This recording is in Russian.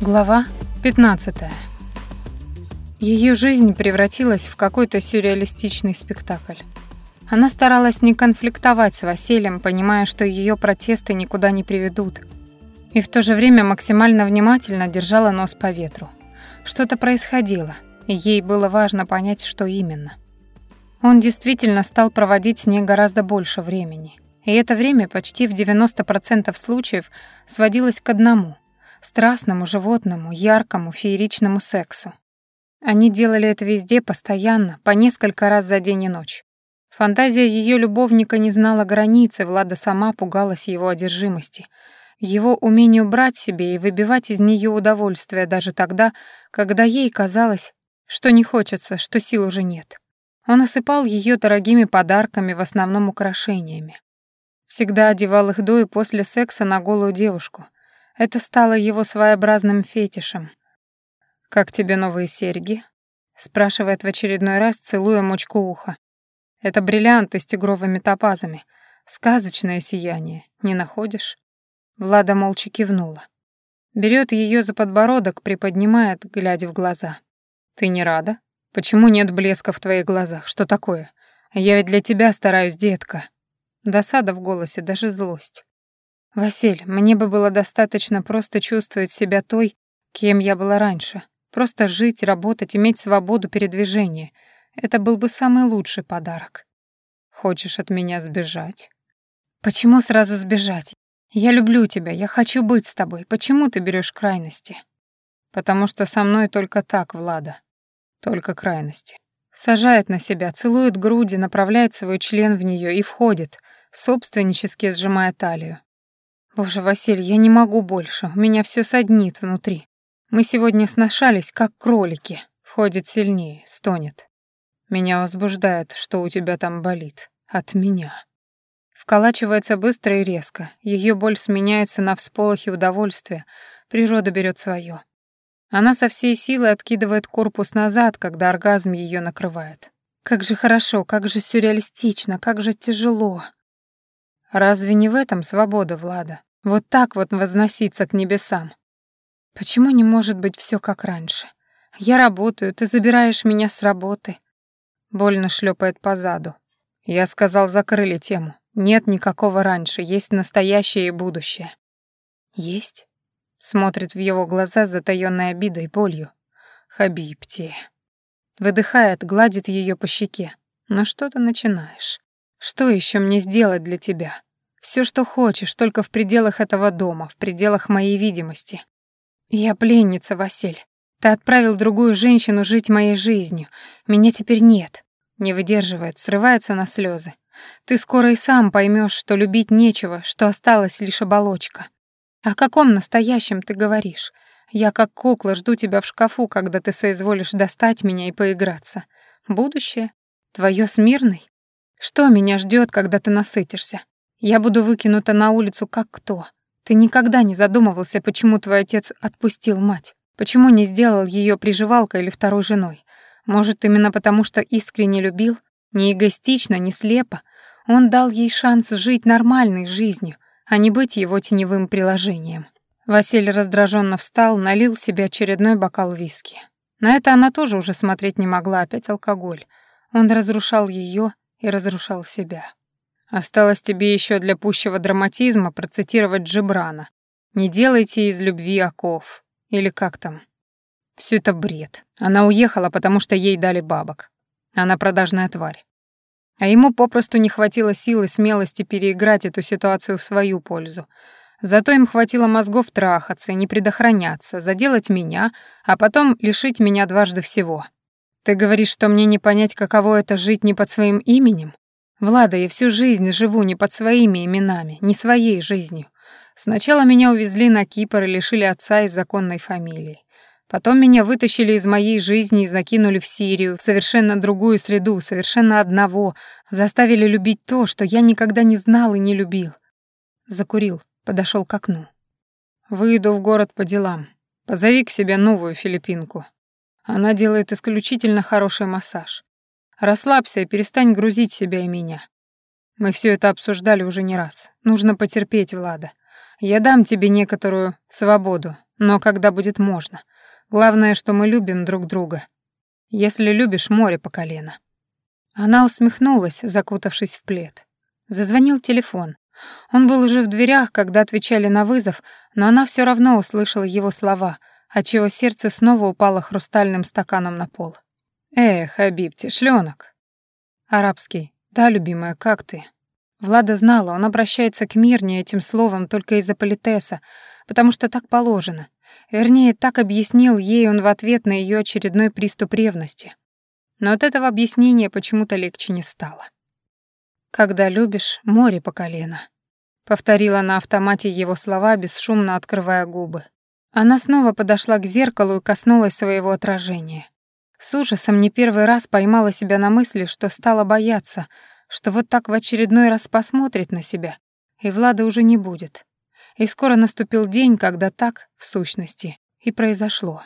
Глава 15. Ее жизнь превратилась в какой-то сюрреалистичный спектакль. Она старалась не конфликтовать с Василием, понимая, что ее протесты никуда не приведут, и в то же время максимально внимательно держала нос по ветру. Что-то происходило, и ей было важно понять, что именно. Он действительно стал проводить с ней гораздо больше времени, и это время почти в 90% случаев сводилось к одному — страстному, животному, яркому, фееричному сексу. Они делали это везде, постоянно, по несколько раз за день и ночь. Фантазия ее любовника не знала границы, Влада сама пугалась его одержимости, его умению брать себе и выбивать из нее удовольствие даже тогда, когда ей казалось, что не хочется, что сил уже нет. Он осыпал ее дорогими подарками, в основном украшениями. Всегда одевал их до и после секса на голую девушку, это стало его своеобразным фетишем. «Как тебе новые серьги?» — спрашивает в очередной раз, целуя мочку уха. «Это бриллианты с тигровыми топазами. Сказочное сияние, не находишь?» Влада молча кивнула. Берет ее за подбородок, приподнимает, глядя в глаза. «Ты не рада? Почему нет блеска в твоих глазах? Что такое? Я ведь для тебя стараюсь, детка». Досада в голосе, даже злость. «Василь, мне бы было достаточно просто чувствовать себя той, кем я была раньше. Просто жить, работать, иметь свободу передвижения. Это был бы самый лучший подарок. Хочешь от меня сбежать? Почему сразу сбежать? Я люблю тебя, я хочу быть с тобой. Почему ты берешь крайности? Потому что со мной только так, Влада. Только крайности. Сажает на себя, целует груди, направляет свой член в нее и входит, собственнически сжимая талию. Боже, Василий, я не могу больше. У меня все саднит внутри. Мы сегодня сношались, как кролики. Входит сильнее, стонет. Меня возбуждает, что у тебя там болит. От меня. Вколачивается быстро и резко. Ее боль сменяется на всполохи удовольствия. Природа берет свое. Она со всей силы откидывает корпус назад, когда оргазм ее накрывает. Как же хорошо, как же сюрреалистично, как же тяжело. Разве не в этом свобода, Влада? Вот так вот возноситься к небесам. Почему не может быть все как раньше? Я работаю, ты забираешь меня с работы. Больно шлепает по заду. Я сказал, закрыли тему. Нет никакого раньше, есть настоящее и будущее. Есть? Смотрит в его глаза с затаённой обидой и болью. Хабибти. Выдыхает, гладит ее по щеке. Но что ты начинаешь? Что еще мне сделать для тебя? Все, что хочешь, только в пределах этого дома, в пределах моей видимости. Я пленница, Василь. Ты отправил другую женщину жить моей жизнью. Меня теперь нет. Не выдерживает, срывается на слезы. Ты скоро и сам поймешь, что любить нечего, что осталась лишь оболочка. О каком настоящем ты говоришь? Я как кукла жду тебя в шкафу, когда ты соизволишь достать меня и поиграться. Будущее? Твое смирный? Что меня ждет, когда ты насытишься? Я буду выкинута на улицу как кто. Ты никогда не задумывался, почему твой отец отпустил мать? Почему не сделал ее приживалкой или второй женой? Может, именно потому, что искренне любил? Не эгоистично, не слепо. Он дал ей шанс жить нормальной жизнью, а не быть его теневым приложением. Василий раздраженно встал, налил себе очередной бокал виски. На это она тоже уже смотреть не могла, опять алкоголь. Он разрушал ее и разрушал себя. Осталось тебе еще для пущего драматизма процитировать Джебрана. «Не делайте из любви оков». Или как там? Все это бред. Она уехала, потому что ей дали бабок. Она продажная тварь. А ему попросту не хватило сил и смелости переиграть эту ситуацию в свою пользу. Зато им хватило мозгов трахаться не предохраняться, заделать меня, а потом лишить меня дважды всего. Ты говоришь, что мне не понять, каково это жить не под своим именем? Влада, я всю жизнь живу не под своими именами, не своей жизнью. Сначала меня увезли на Кипр и лишили отца и законной фамилии. Потом меня вытащили из моей жизни и закинули в Сирию, в совершенно другую среду, совершенно одного, заставили любить то, что я никогда не знал и не любил. Закурил, подошел к окну. Выйду в город по делам. Позови к себе новую филиппинку. Она делает исключительно хороший массаж. Расслабься и перестань грузить себя и меня. Мы все это обсуждали уже не раз. Нужно потерпеть, Влада. Я дам тебе некоторую свободу, Но когда будет можно? Главное, что мы любим друг друга. Если любишь, море по колено». Она усмехнулась, закутавшись в плед. Зазвонил телефон. Он был уже в дверях, когда отвечали на вызов, но она все равно услышала его слова, отчего сердце снова упало хрустальным стаканом на пол. «Эх, Хабибти, шленок!» Арабский. «Да, любимая, как ты?» Влада знала, он обращается к Мирне этим словом только из-за политеса, потому что так положено. Вернее, так объяснил ей он в ответ на ее очередной приступ ревности. Но от этого объяснения почему-то легче не стало. «Когда любишь, море по колено», — повторила на автомате его слова, бесшумно открывая губы. Она снова подошла к зеркалу и коснулась своего отражения. С ужасом не первый раз поймала себя на мысли, что стала бояться, что вот так в очередной раз посмотрит на себя, и Влада уже не будет. И скоро наступил день, когда так, в сущности, и произошло.